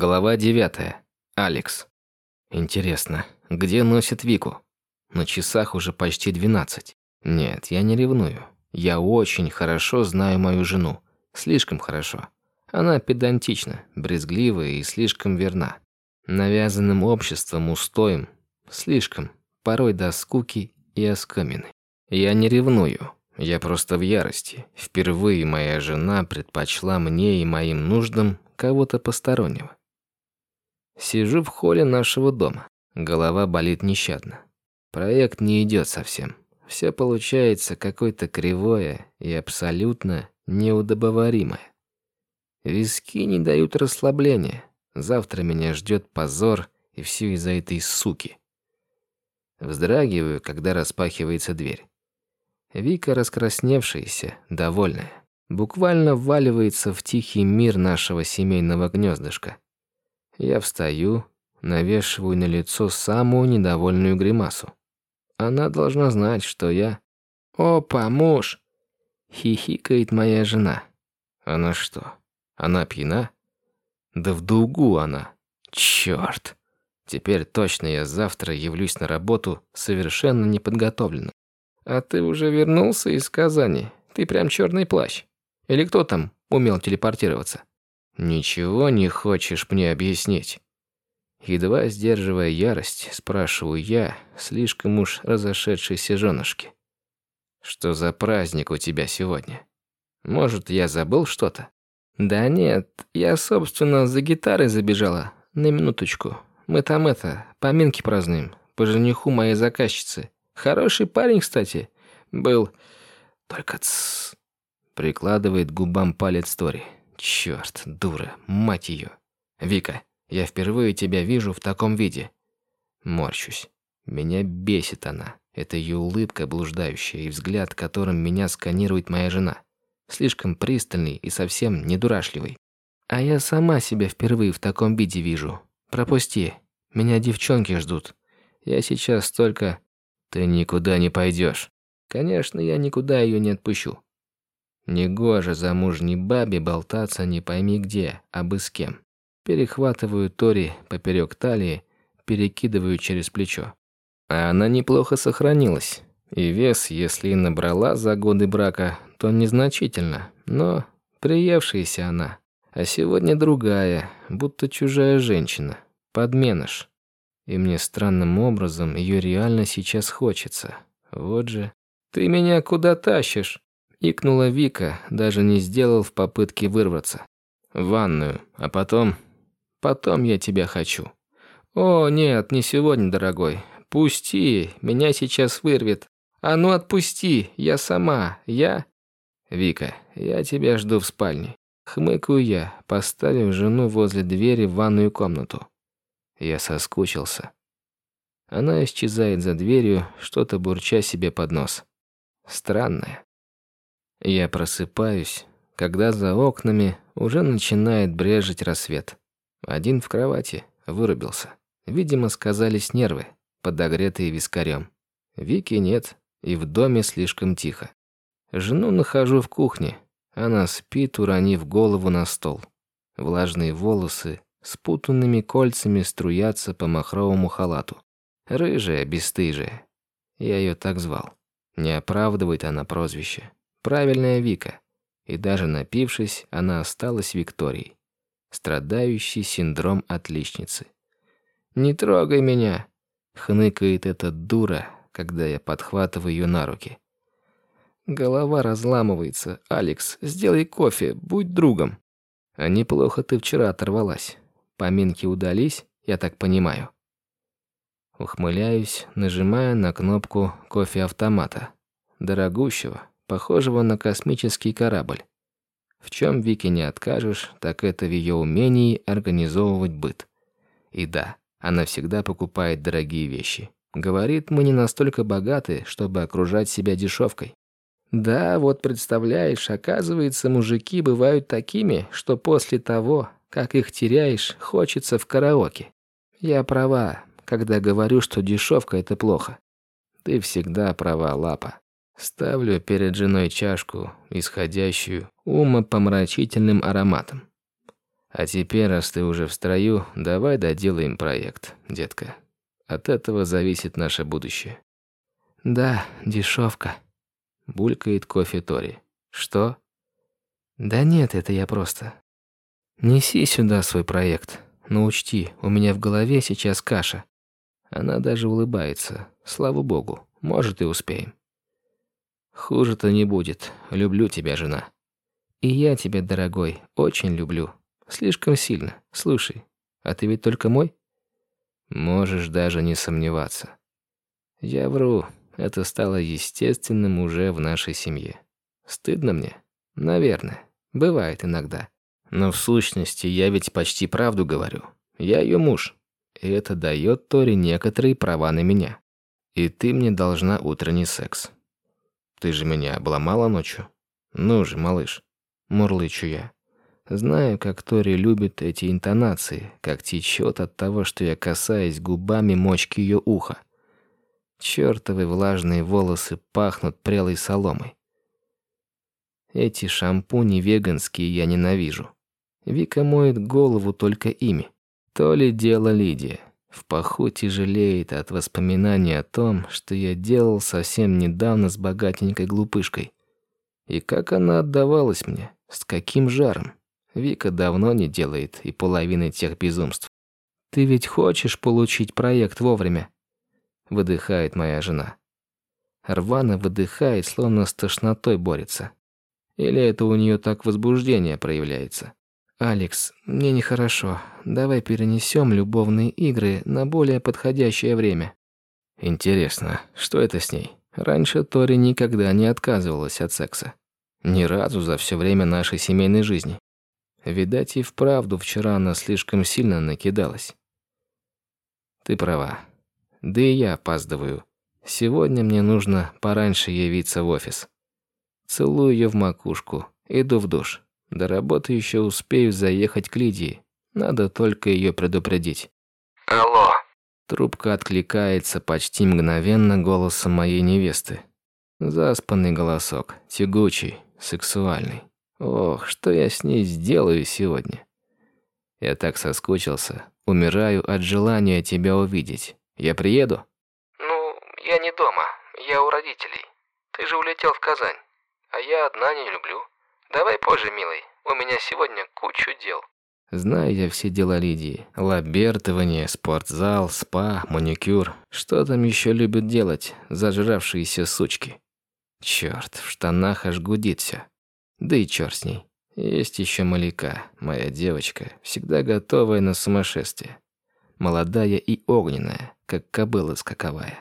Глава 9. Алекс. Интересно, где носит Вику? На часах уже почти 12. Нет, я не ревную. Я очень хорошо знаю мою жену. Слишком хорошо. Она педантична, брезглива и слишком верна. Навязанным обществом устоем. Слишком. Порой до скуки и оскомины. Я не ревную. Я просто в ярости. Впервые моя жена предпочла мне и моим нуждам кого-то постороннего. Сижу в холле нашего дома. Голова болит нещадно. Проект не идет совсем. Все получается какое-то кривое и абсолютно неудобоваримое. Виски не дают расслабления. Завтра меня ждет позор, и все из-за этой суки. Вздрагиваю, когда распахивается дверь. Вика, раскрасневшаяся, довольная, буквально вваливается в тихий мир нашего семейного гнездышка. Я встаю, навешиваю на лицо самую недовольную гримасу. Она должна знать, что я... «Опа, муж!» Хихикает моя жена. Она что, она пьяна? Да в долгу она. Черт! Теперь точно я завтра явлюсь на работу совершенно неподготовленным. А ты уже вернулся из Казани? Ты прям черный плащ. Или кто там умел телепортироваться? «Ничего не хочешь мне объяснить?» Едва сдерживая ярость, спрашиваю я, слишком уж разошедшейся женушки. «Что за праздник у тебя сегодня? Может, я забыл что-то?» «Да нет, я, собственно, за гитарой забежала. На минуточку. Мы там это, поминки празднуем. По жениху моей заказчицы. Хороший парень, кстати. Был. Только ц. Прикладывает губам палец Тори. Черт, дура, мать ее. Вика, я впервые тебя вижу в таком виде. Морщусь. Меня бесит она. Это ее улыбка блуждающая и взгляд, которым меня сканирует моя жена. Слишком пристальный и совсем не дурашливый. А я сама себя впервые в таком виде вижу. Пропусти. Меня девчонки ждут. Я сейчас только... Ты никуда не пойдешь. Конечно, я никуда ее не отпущу. Негоже замужней бабе болтаться не пойми где, а бы с кем. Перехватываю Тори поперек талии, перекидываю через плечо. А она неплохо сохранилась. И вес, если и набрала за годы брака, то незначительно, но приевшаяся она. А сегодня другая, будто чужая женщина, подменыш. И мне странным образом ее реально сейчас хочется. Вот же. «Ты меня куда тащишь?» Икнула Вика, даже не сделав попытки вырваться. В ванную, а потом... Потом я тебя хочу. О, нет, не сегодня, дорогой. Пусти, меня сейчас вырвет. А ну отпусти, я сама, я... Вика, я тебя жду в спальне. Хмыкаю я, поставив жену возле двери в ванную комнату. Я соскучился. Она исчезает за дверью, что-то бурча себе под нос. Странное. Я просыпаюсь, когда за окнами уже начинает брежить рассвет. Один в кровати, вырубился. Видимо, сказались нервы, подогретые вискарем. Вики нет, и в доме слишком тихо. Жену нахожу в кухне. Она спит, уронив голову на стол. Влажные волосы спутанными кольцами струятся по махровому халату. Рыжая, бесстыжая. Я ее так звал. Не оправдывает она прозвище. Правильная Вика. И даже напившись, она осталась Викторией, страдающей синдром отличницы. «Не трогай меня!» — хныкает эта дура, когда я подхватываю ее на руки. Голова разламывается. «Алекс, сделай кофе, будь другом». А неплохо ты вчера оторвалась. Поминки удались, я так понимаю. Ухмыляюсь, нажимая на кнопку кофе-автомата. Дорогущего, похожего на космический корабль. В чем Вике не откажешь, так это в ее умении организовывать быт. И да, она всегда покупает дорогие вещи. Говорит, мы не настолько богаты, чтобы окружать себя дешевкой. Да, вот представляешь, оказывается, мужики бывают такими, что после того, как их теряешь, хочется в караоке. Я права, когда говорю, что дешевка это плохо. Ты всегда права, лапа. Ставлю перед женой чашку, исходящую умопомрачительным ароматом. А теперь, раз ты уже в строю, давай доделаем проект, детка. От этого зависит наше будущее. Да, дешевка. Булькает кофе Тори. Что? Да нет, это я просто. Неси сюда свой проект. Но учти, у меня в голове сейчас каша. Она даже улыбается. Слава богу, может и успеем. Хуже-то не будет. Люблю тебя, жена. И я тебя, дорогой, очень люблю. Слишком сильно. Слушай, а ты ведь только мой? Можешь даже не сомневаться. Я вру. Это стало естественным уже в нашей семье. Стыдно мне? Наверное. Бывает иногда. Но в сущности я ведь почти правду говорю. Я ее муж. И это дает Тори некоторые права на меня. И ты мне должна утренний секс. Ты же меня обломала ночью. Ну же, малыш. Мурлычу я. Знаю, как Тори любит эти интонации, как течет от того, что я касаюсь губами мочки ее уха. Чёртовы влажные волосы пахнут прелой соломой. Эти шампуни веганские я ненавижу. Вика моет голову только ими. То ли дело Лидия. В паху тяжелеет от воспоминаний о том, что я делал совсем недавно с богатенькой глупышкой. И как она отдавалась мне, с каким жаром. Вика давно не делает и половины тех безумств. «Ты ведь хочешь получить проект вовремя?» Выдыхает моя жена. Рвана выдыхает, словно с тошнотой борется. Или это у нее так возбуждение проявляется? «Алекс, мне нехорошо. Давай перенесем любовные игры на более подходящее время». Интересно, что это с ней? Раньше Тори никогда не отказывалась от секса. Ни разу за все время нашей семейной жизни. Видать, и вправду вчера она слишком сильно накидалась. Ты права. Да и я опаздываю. Сегодня мне нужно пораньше явиться в офис. Целую ее в макушку, иду в душ. До работы еще успею заехать к Лидии. Надо только ее предупредить. Алло. Трубка откликается почти мгновенно голосом моей невесты. Заспанный голосок, тягучий, сексуальный. Ох, что я с ней сделаю сегодня? Я так соскучился, умираю от желания тебя увидеть. Я приеду? Ну, я не дома, я у родителей. Ты же улетел в Казань, а я одна не люблю. Давай позже, милый. У меня сегодня кучу дел. Знаю я все дела Лидии. Лабертывание, спортзал, спа, маникюр. Что там еще любят делать зажравшиеся сучки? Черт, в штанах аж гудит все. Да и черт с ней. Есть еще Малика, моя девочка, всегда готовая на сумасшествие. Молодая и огненная, как кобыла скаковая.